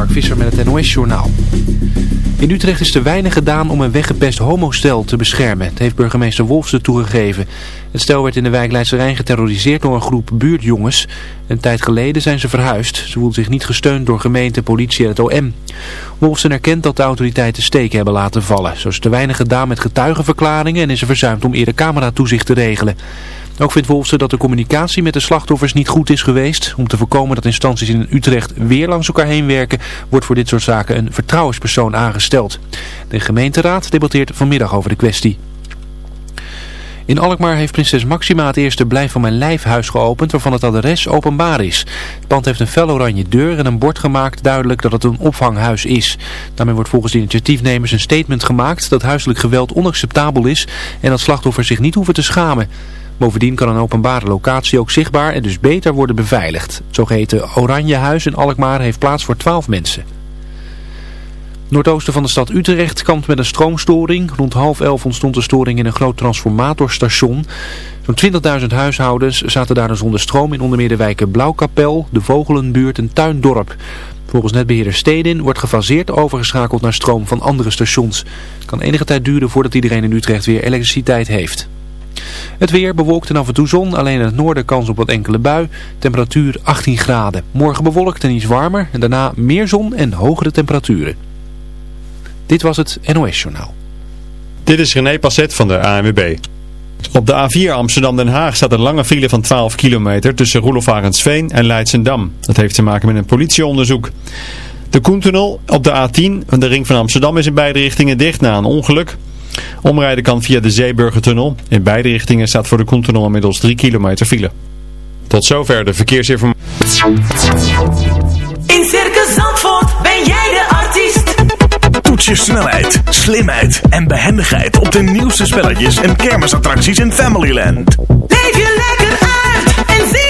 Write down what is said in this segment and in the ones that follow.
Mark Visser met het NOS-journaal. In Utrecht is te weinig gedaan om een weggepest homostel te beschermen. Het heeft burgemeester Wolfsen toegegeven. Het stel werd in de wijk Leidse Rijn geterroriseerd door een groep buurtjongens. Een tijd geleden zijn ze verhuisd. Ze voelden zich niet gesteund door gemeente, politie en het OM. Wolfsen erkent dat de autoriteiten steken hebben laten vallen. Zo is te weinig gedaan met getuigenverklaringen en is er verzuimd om eerder cameratoezicht te regelen. Ook vindt Wolfsen dat de communicatie met de slachtoffers niet goed is geweest. Om te voorkomen dat instanties in Utrecht weer langs elkaar heen werken, wordt voor dit soort zaken een vertrouwenspersoon aangesteld. De gemeenteraad debatteert vanmiddag over de kwestie. In Alkmaar heeft prinses Maxima het eerste Blijf van mijn lijfhuis geopend waarvan het adres openbaar is. Het pand heeft een fel oranje deur en een bord gemaakt duidelijk dat het een opvanghuis is. Daarmee wordt volgens de initiatiefnemers een statement gemaakt dat huiselijk geweld onacceptabel is en dat slachtoffers zich niet hoeven te schamen. Bovendien kan een openbare locatie ook zichtbaar en dus beter worden beveiligd. Het zogeheten Oranje Huis in Alkmaar heeft plaats voor 12 mensen. Noordoosten van de stad Utrecht kampt met een stroomstoring. Rond half elf ontstond de storing in een groot transformatorstation. Zo'n 20.000 huishoudens zaten daar zonder stroom in onder meer de wijken Blauwkapel, de Vogelenbuurt en Tuindorp. Volgens netbeheerder Stedin wordt gefaseerd overgeschakeld naar stroom van andere stations. Het kan enige tijd duren voordat iedereen in Utrecht weer elektriciteit heeft. Het weer bewolkt en af en toe zon, alleen in het noorden kans op wat enkele bui. Temperatuur 18 graden. Morgen bewolkt en iets warmer en daarna meer zon en hogere temperaturen. Dit was het NOS Journaal. Dit is René Passet van de ANWB. Op de A4 Amsterdam-Den Haag staat een lange file van 12 kilometer tussen Roelof en Leidsendam. Dat heeft te maken met een politieonderzoek. De Koentunnel op de A10 van de ring van Amsterdam is in beide richtingen dicht na een ongeluk. Omrijden kan via de Zeeburgertunnel. In beide richtingen staat voor de Koentunnel inmiddels 3 kilometer file. Tot zover de verkeersinformatie. In Circus Zandvoort ben jij de artiest. Toets je snelheid, slimheid en behendigheid op de nieuwste spelletjes en kermisattracties in Familyland. Leef je lekker uit en zie.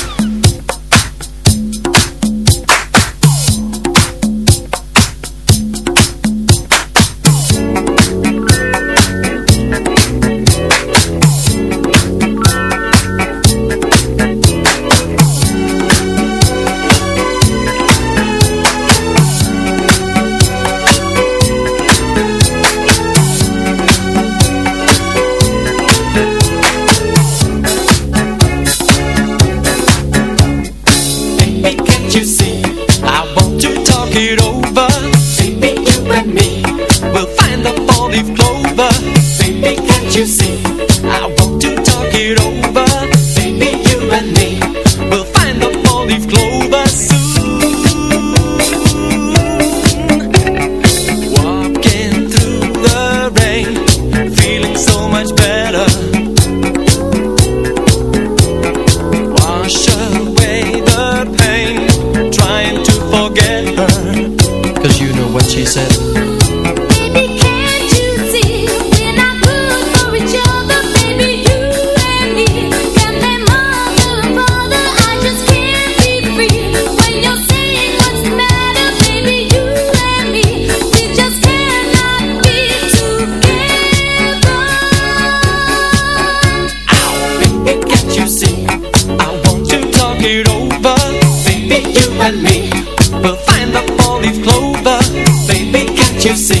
leaf clover Baby, can't you see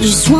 just want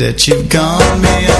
that you've gone beyond.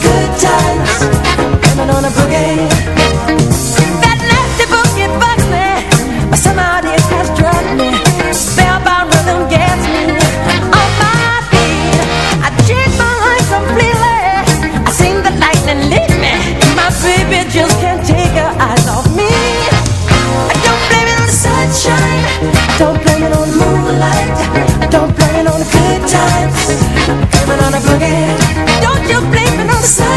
good times, coming on a boogie.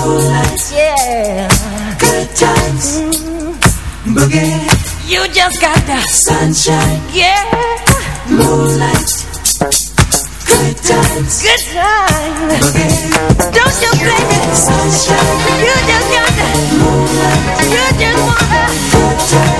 Good Good times. Boogie. You just got the sunshine. Yeah. Moonlight. Good times. Good. Boogie. Don't you blame it. Sunshine. You just got the moonlight. You just wanna. Good times.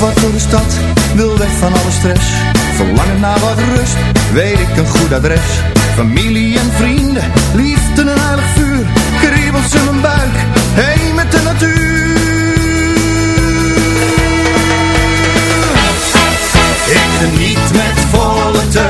wat door de stad, wil weg van alle stress. Verlangen naar wat rust, weet ik een goed adres. Familie en vrienden, liefde en een heilig vuur. Kriebels in mijn buik, heen met de natuur. Ik geniet met volle teug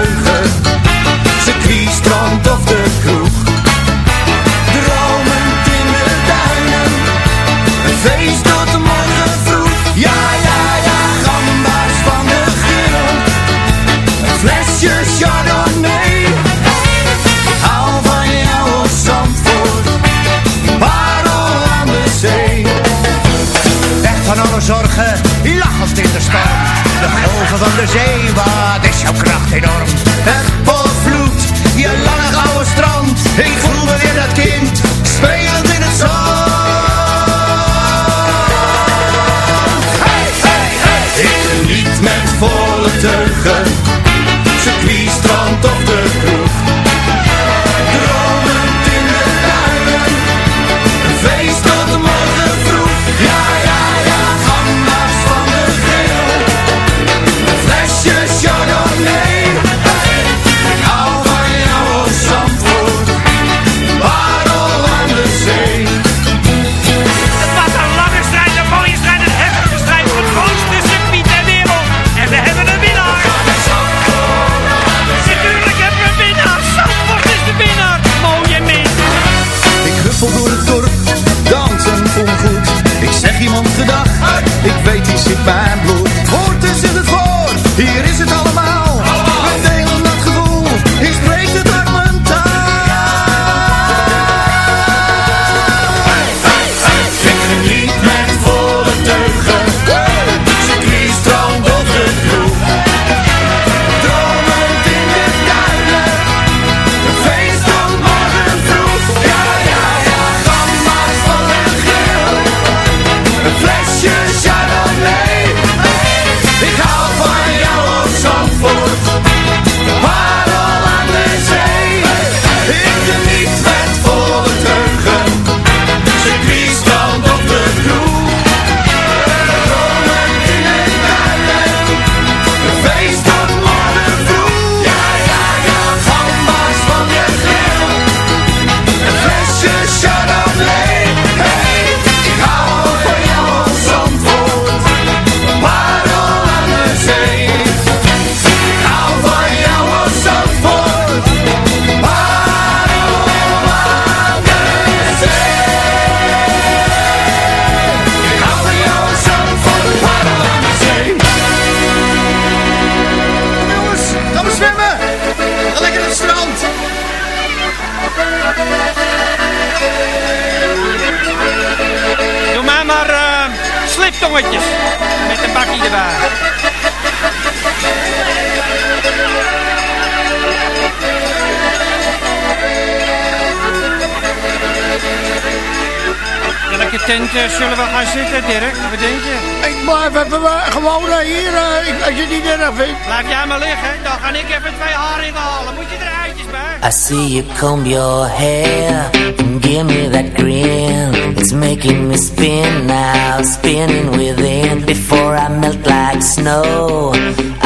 Eh, zullen we gaan zitten, Dirk? Wat denk je? Ik blijf even eh, gewoon eh, hier, ik, als je het niet erg vindt. Jij maar liggen, dan ga ik even twee haringen halen. Moet je er eitjes bij? I see you comb your hair and give me that grin. It's making me spin now, spinning within. Before I melt like snow,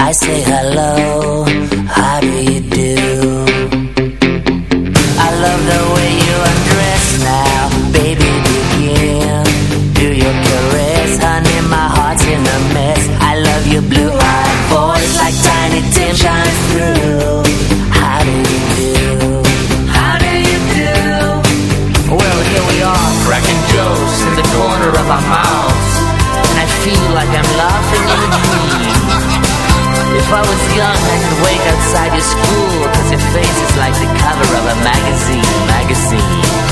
I say hello, how do you do? And jokes in the corner of our mouths And I feel like I'm laughing in a dream. If I was young I could wake outside your school Cause your face is like the cover of a magazine, magazine.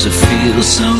Sometimes I feel so